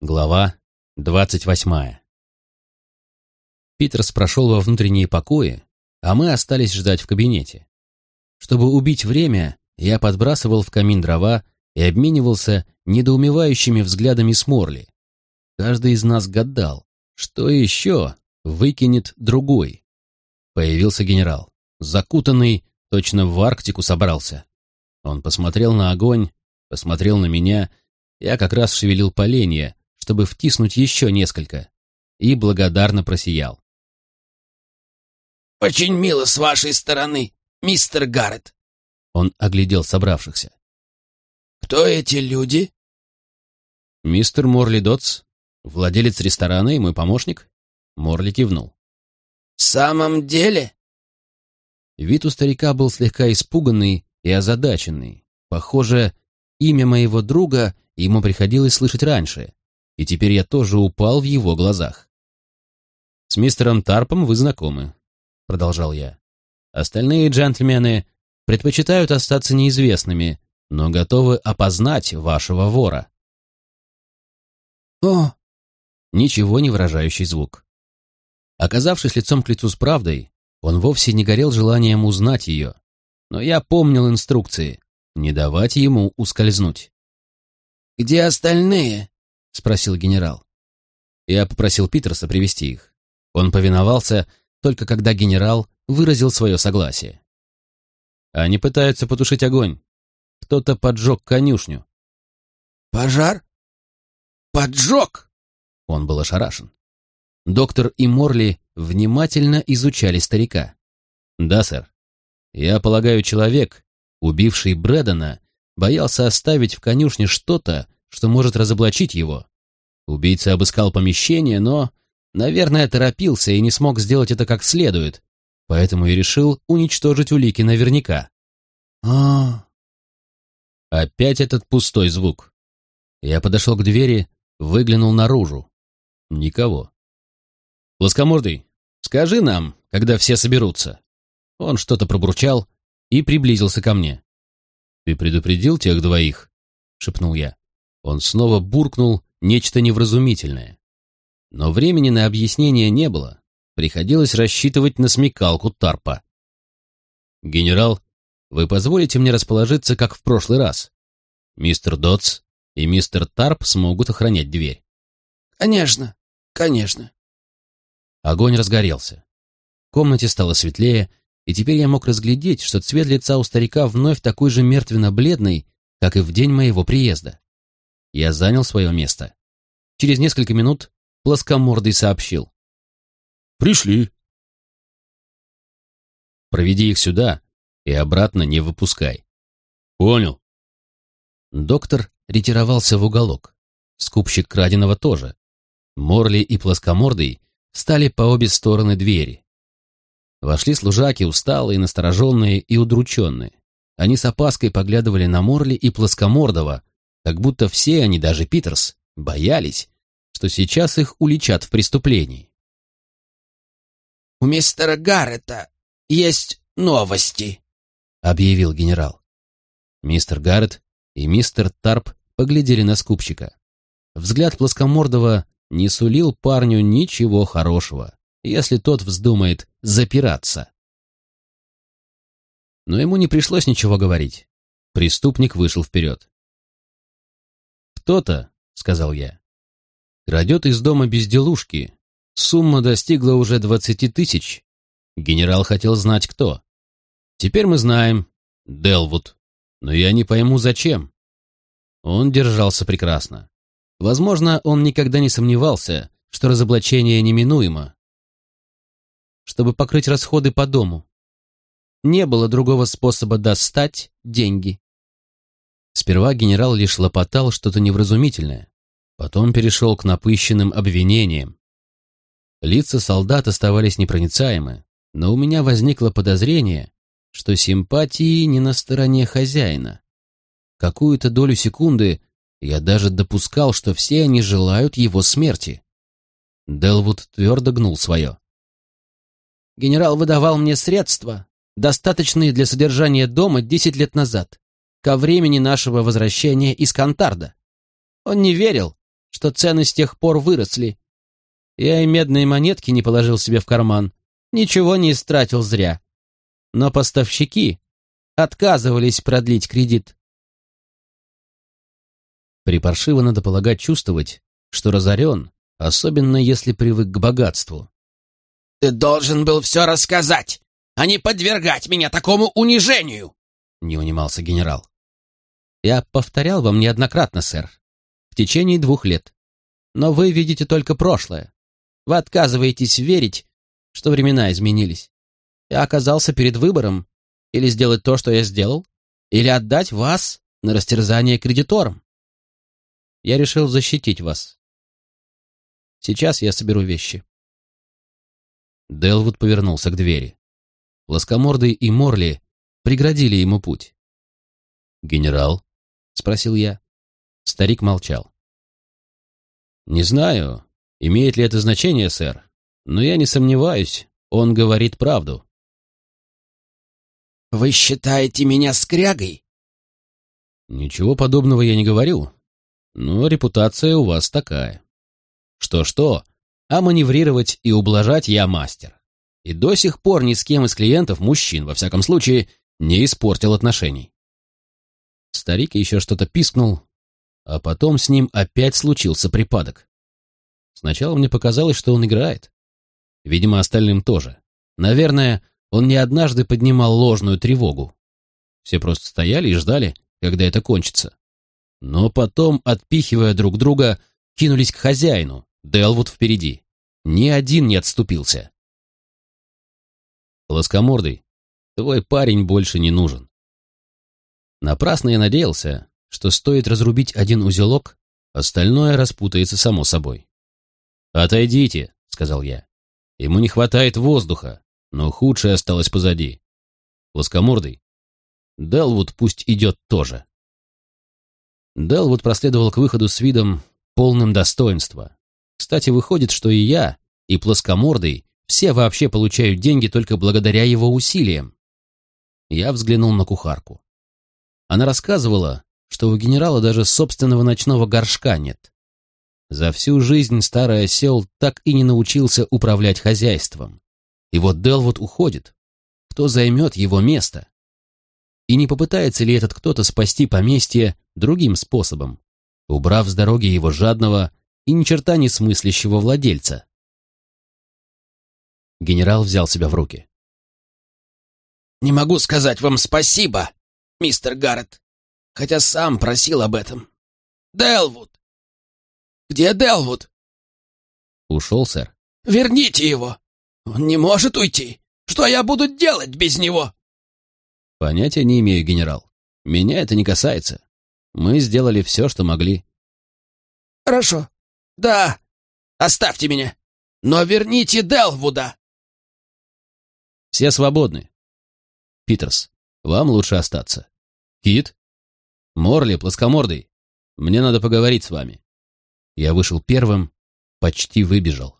Глава двадцать восьмая Питерс прошел во внутренние покои, а мы остались ждать в кабинете. Чтобы убить время, я подбрасывал в камин дрова и обменивался недоумевающими взглядами с Морли. Каждый из нас гадал, что еще выкинет другой. Появился генерал, закутанный, точно в Арктику собрался. Он посмотрел на огонь, посмотрел на меня, я как раз шевелил поленья, чтобы втиснуть еще несколько, и благодарно просиял. «Очень мило с вашей стороны, мистер Гаррет!» Он оглядел собравшихся. «Кто эти люди?» «Мистер Морли Дотс, владелец ресторана и мой помощник?» Морли кивнул. «В самом деле?» Вид у старика был слегка испуганный и озадаченный. Похоже, имя моего друга ему приходилось слышать раньше, и теперь я тоже упал в его глазах. «С мистером Тарпом вы знакомы», — продолжал я. «Остальные джентльмены предпочитают остаться неизвестными, но готовы опознать вашего вора». «О!» Ничего не выражающий звук. Оказавшись лицом к лицу с правдой, он вовсе не горел желанием узнать ее, но я помнил инструкции не давать ему ускользнуть. «Где остальные?» — спросил генерал. Я попросил Питерса привести их. Он повиновался только когда генерал выразил свое согласие. Они пытаются потушить огонь. Кто-то поджег конюшню. «Пожар? Поджог?» Он был ошарашен. Доктор и Морли внимательно изучали старика. «Да, сэр. Я полагаю, человек, убивший Брэдона, боялся оставить в конюшне что-то, что может разоблачить его. Убийца обыскал помещение, но, наверное, торопился и не смог сделать это как следует, поэтому и решил уничтожить улики наверняка. а Опять этот пустой звук. Я подошел к двери, выглянул наружу. Никого. «Плоскомордый, скажи нам, когда все соберутся». Он что-то пробурчал и приблизился ко мне. «Ты предупредил тех двоих?» — шепнул я. Он снова буркнул нечто невразумительное. Но времени на объяснение не было. Приходилось рассчитывать на смекалку Тарпа. «Генерал, вы позволите мне расположиться, как в прошлый раз? Мистер Дотс и мистер Тарп смогут охранять дверь». «Конечно, конечно». Огонь разгорелся. В комнате стало светлее, и теперь я мог разглядеть, что цвет лица у старика вновь такой же мертвенно-бледный, как и в день моего приезда. Я занял свое место. Через несколько минут плоскомордый сообщил. «Пришли». «Проведи их сюда и обратно не выпускай». «Понял». Доктор ретировался в уголок. Скупщик краденого тоже. Морли и плоскомордый стали по обе стороны двери. Вошли служаки, усталые, настороженные и удрученные. Они с опаской поглядывали на Морли и Плоскомордова, как будто все они, даже Питерс, боялись, что сейчас их уличат в преступлении. «У мистера Гаррета есть новости», — объявил генерал. Мистер Гаррет и мистер Тарп поглядели на скупщика. Взгляд Плоскомордова не сулил парню ничего хорошего, если тот вздумает запираться. Но ему не пришлось ничего говорить. Преступник вышел вперед. «Кто-то», — сказал я, — «крадет из дома безделушки. Сумма достигла уже двадцати тысяч. Генерал хотел знать, кто. Теперь мы знаем. Делвуд. Но я не пойму, зачем». Он держался прекрасно. Возможно, он никогда не сомневался, что разоблачение неминуемо. Чтобы покрыть расходы по дому. Не было другого способа достать деньги. Сперва генерал лишь лопотал что-то невразумительное, потом перешел к напыщенным обвинениям. Лица солдат оставались непроницаемы, но у меня возникло подозрение, что симпатии не на стороне хозяина. Какую-то долю секунды я даже допускал, что все они желают его смерти. Делвуд твердо гнул свое. «Генерал выдавал мне средства, достаточные для содержания дома десять лет назад ко времени нашего возвращения из Кантарда. Он не верил, что цены с тех пор выросли. Я и медные монетки не положил себе в карман, ничего не истратил зря. Но поставщики отказывались продлить кредит. Припаршиво надо полагать чувствовать, что разорен, особенно если привык к богатству. «Ты должен был все рассказать, а не подвергать меня такому унижению!» — не унимался генерал. «Я повторял вам неоднократно, сэр, в течение двух лет. Но вы видите только прошлое. Вы отказываетесь верить, что времена изменились. Я оказался перед выбором или сделать то, что я сделал, или отдать вас на растерзание кредиторам. Я решил защитить вас. Сейчас я соберу вещи. Делвуд повернулся к двери. Плоскомордый и Морли преградили ему путь. «Генерал?» — спросил я. Старик молчал. «Не знаю, имеет ли это значение, сэр, но я не сомневаюсь, он говорит правду». «Вы считаете меня скрягой?» «Ничего подобного я не говорю, но репутация у вас такая. Что-что, а маневрировать и ублажать я мастер. И до сих пор ни с кем из клиентов, мужчин, во всяком случае, не испортил отношений. Старик еще что-то пискнул, а потом с ним опять случился припадок. Сначала мне показалось, что он играет. Видимо, остальным тоже. Наверное, он не однажды поднимал ложную тревогу. Все просто стояли и ждали, когда это кончится. Но потом, отпихивая друг друга, кинулись к хозяину, Делвуд впереди. Ни один не отступился. Плоскомордый, твой парень больше не нужен. Напрасно я надеялся, что стоит разрубить один узелок, остальное распутается само собой. «Отойдите», — сказал я. «Ему не хватает воздуха, но худшее осталось позади. Плоскомордый, Делвуд пусть идет тоже». Делвуд проследовал к выходу с видом полным достоинства, кстати, выходит, что и я, и плоскомордый все вообще получают деньги только благодаря его усилиям. Я взглянул на кухарку. Она рассказывала, что у генерала даже собственного ночного горшка нет. За всю жизнь старый осел так и не научился управлять хозяйством. И вот Делвуд уходит. Кто займет его место? И не попытается ли этот кто-то спасти поместье другим способом, убрав с дороги его жадного, и ни черта не смыслящего владельца. Генерал взял себя в руки. «Не могу сказать вам спасибо, мистер Гаррет, хотя сам просил об этом. Делвуд! Где Делвуд?» «Ушел, сэр». «Верните его! Он не может уйти! Что я буду делать без него?» «Понятия не имею, генерал. Меня это не касается. Мы сделали все, что могли». «Хорошо. «Да, оставьте меня, но верните Делвуда!» «Все свободны. Питерс, вам лучше остаться. Кит? Морли, плоскомордый, мне надо поговорить с вами». Я вышел первым, почти выбежал.